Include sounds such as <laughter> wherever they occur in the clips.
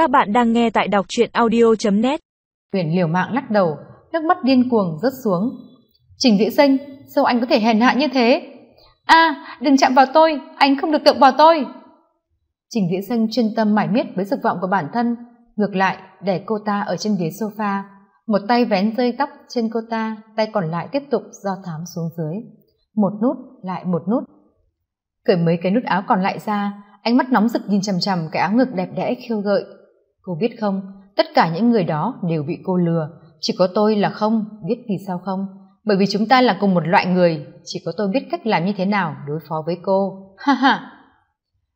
Các bạn đang nghe tại đọc truyện audio.net Huyền liều mạng lắc đầu, nước mắt điên cuồng rớt xuống. Trình Vĩ Sinh, sao anh có thể hèn hạ như thế? a đừng chạm vào tôi, anh không được động vào tôi. Trình Vĩ Sinh chuyên tâm mải miết với dục vọng của bản thân, ngược lại để cô ta ở trên ghế sofa, một tay vén rơi tóc trên cô ta, tay còn lại tiếp tục do thám xuống dưới. Một nút, lại một nút. Cởi mấy cái nút áo còn lại ra, ánh mắt nóng rực nhìn chằm chằm cái áo ngực đẹp đẽ khiêu gợi cô biết không, tất cả những người đó đều bị cô lừa. Chỉ có tôi là không, biết vì sao không? Bởi vì chúng ta là cùng một loại người, chỉ có tôi biết cách làm như thế nào đối phó với cô. <laughs> Ha ha.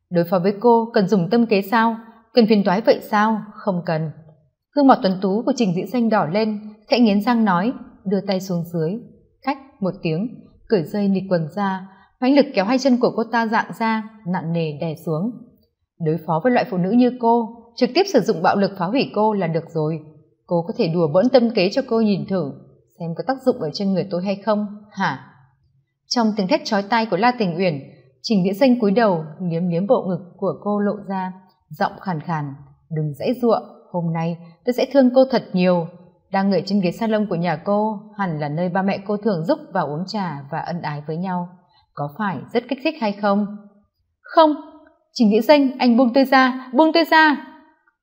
Đối phó với cô, cần dùng tâm kế sao? Cần phiền toái vậy sao? Không cần. Gương mặt tuấn tú của trình diễn xanh đỏ lên, khẽ nghiến răng nói, đưa tay xuống dưới. Cách một tiếng, cởi dây nịt quần ra, mãnh lực kéo hai chân của cô ta dạng ra, nặng nề đè xuống. Đối phó với loại phụ nữ như cô trực tiếp sử dụng bạo lực phá hủy cô là được rồi. Cô có thể đùa bỡn tâm kế cho cô nhìn thử, xem có tác dụng ở trên người tôi hay không. Hả? Trong tiếng thét chói tai của la tình uyển, trình viễn xanh cúi đầu liếm liếm bộ ngực của cô lộ ra, giọng khàn khàn, đừng dãy giụa, hôm nay tôi sẽ thương cô thật nhiều. Đang ngồi trên ghế salon của nhà cô, hẳn là nơi ba mẹ cô thường giúp vào uống trà và ân ái với nhau. Có phải rất kích thích hay không? Không. Trình vĩ danh, anh buông tôi ra, buông tôi ra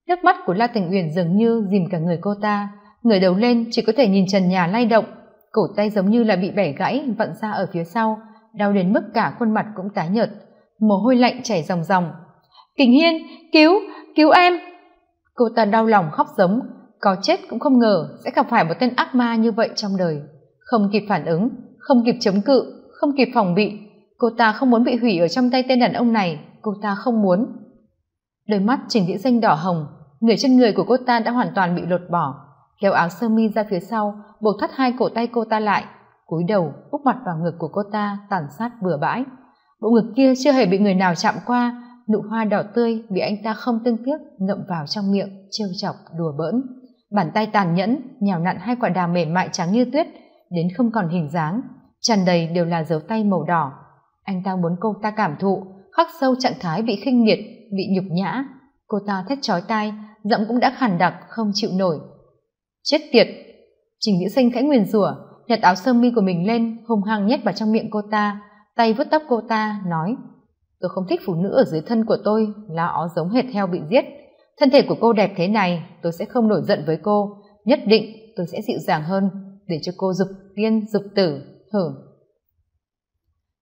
nước mắt của la tình uyển dường như dìm cả người cô ta. Người đầu lên, chỉ có thể nhìn trần nhà lay động. Cổ tay giống như là bị bẻ gãy, vặn ra ở phía sau. Đau đến mức cả khuôn mặt cũng tái nhợt. Mồ hôi lạnh chảy ròng ròng. Kình hiên, cứu cứu em! Cô ta đau lòng khóc giống. Có chết cũng không ngờ sẽ gặp phải một tên ác ma như vậy trong đời. Không kịp phản ứng, không kịp chống cự, không kịp phòng bị. Cô ta không muốn bị hủy ở trong tay tên đàn ông này. Cô ta không muốn đôi mắt trình vĩ danh đỏ hồng, người trên người của cô ta đã hoàn toàn bị lột bỏ. Kéo áo sơ mi ra phía sau, buộc thắt hai cổ tay cô ta lại. Cúi đầu, úp mặt vào ngực của cô ta, tàn sát bừa bãi. Bộ ngực kia chưa hề bị người nào chạm qua, nụ hoa đỏ tươi bị anh ta không tương tiếc ngậm vào trong miệng, trêu chọc, đùa bỡn. Bàn tay tàn nhẫn, nhào nặn hai quả đào mềm mại trắng như tuyết, đến không còn hình dáng. Tràn đầy đều là dấu tay màu đỏ. Anh ta muốn cô ta cảm thụ, khắc sâu trạng thái bị khinh miệt bị nhục nhã. Cô ta thét chói tai, giọng cũng đã khàn đặc, không chịu nổi. Chết tiệt! Trình vĩ Sinh khẽ nguyền rủa, nhặt áo sơ mi của mình lên, hung hăng nhét vào trong miệng cô ta, tay vuốt tóc cô ta, nói, tôi không thích phụ nữ ở dưới thân của tôi là ó giống hệt heo bị giết. Thân thể của cô đẹp thế này, tôi sẽ không nổi giận với cô. Nhất định tôi sẽ dịu dàng hơn, để cho cô dục tiên, dục tử. Hử.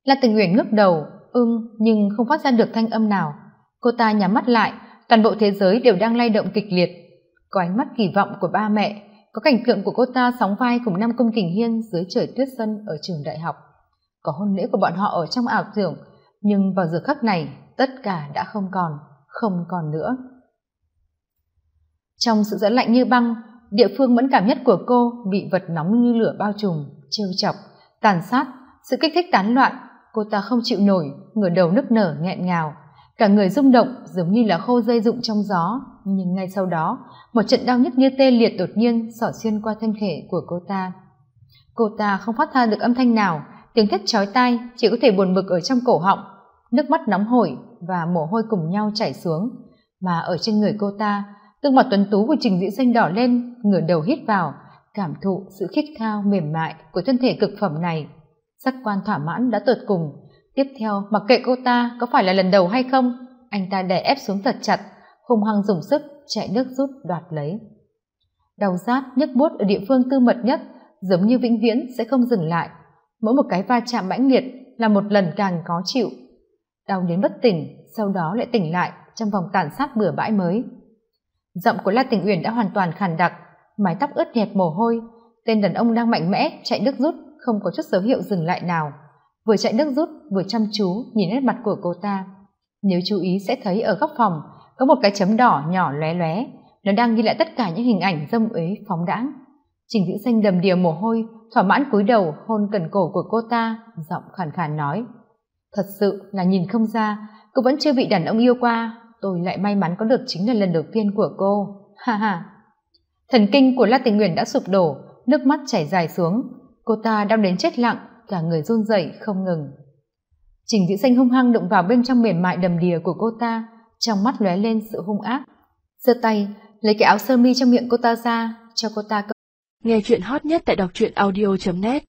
La tình nguyện ngước đầu, ưng nhưng không phát ra được thanh âm nào cô ta nhắm mắt lại, toàn bộ thế giới đều đang lay động kịch liệt. Có ánh mắt kỳ vọng của ba mẹ, có cảnh tượng của cô ta sóng vai cùng năm công kình hiên dưới trời tuyết sân ở trường đại học. Có hôn lễ của bọn họ ở trong ảo tưởng, nhưng vào giờ khắc này, tất cả đã không còn không còn nữa. Trong sự dẫn lạnh như băng, địa phương mẫn cảm nhất của cô bị vật nóng như lửa bao trùm, trêu chọc, tàn sát, sự kích thích tán loạn. Cô ta không chịu nổi, ngửa đầu nức nở nghẹn ngào cả người rung động, giống như là khô dây rụng trong gió. Nhưng ngay sau đó, một trận đau nhức như tê liệt đột nhiên xỏ xuyên qua thân thể của cô ta. Cô ta không phát ra được âm thanh nào, tiếng thét chói tai chỉ có thể buồn bực ở trong cổ họng, nước mắt nóng hổi và mồ hôi cùng nhau chảy xuống. Mà ở trên người cô ta gương mặt tuấn tú của trình dĩ xanh đỏ lên, ngửa đầu hít vào, cảm thụ sự khít khao mềm mại của thân thể cực phẩm này. Giác quan thỏa mãn đã tột cùng tiếp theo, mặc kệ cô ta có phải là lần đầu hay không, anh ta đè ép xuống thật chặt hùng hăng dùng sức chạy nước rút đoạt lấy. Đau rát nhức buốt ở địa phương tư mật nhất, giống như vĩnh viễn sẽ không dừng lại. Mỗi một cái va chạm mãnh liệt là một lần càng khó chịu. Đau đến bất tỉnh, sau đó lại tỉnh lại trong vòng tàn sát bừa bãi mới. Giọng của la tình uyển đã hoàn toàn khàn đặc, mái tóc ướt nhẹp mồ hôi, tên đàn ông đang mạnh mẽ chạy nước rút, không có chút dấu hiệu dừng lại nào vừa chạy nước rút, vừa chăm chú nhìn nét mặt của cô ta. Nếu chú ý sẽ thấy ở góc phòng, có một cái chấm đỏ nhỏ lóe lóe. Nó đang ghi lại tất cả những hình ảnh dâm uế, phóng đãng. Trình dữ xanh đầm đìa mồ hôi, thỏa mãn cúi đầu hôn cần cổ của cô ta, giọng khàn khàn nói, thật sự là nhìn không ra, cô vẫn chưa bị đàn ông yêu qua. Tôi lại may mắn có được chính là lần đầu tiên của cô. <laughs> Ha ha. Thần kinh của la tình nguyện đã sụp đổ, nước mắt chảy dài xuống. Cô ta đau đến chết lặng cả người run rẩy, không ngừng. Trình dĩ xanh hung hăng đụng vào bên trong mềm mại đầm đìa của cô ta, trong mắt lóe lên sự hung ác. Giơ tay, lấy cái áo sơ mi trong miệng cô ta ra, cho cô ta nghe chuyện hot nhất tại đọc truyện audio net.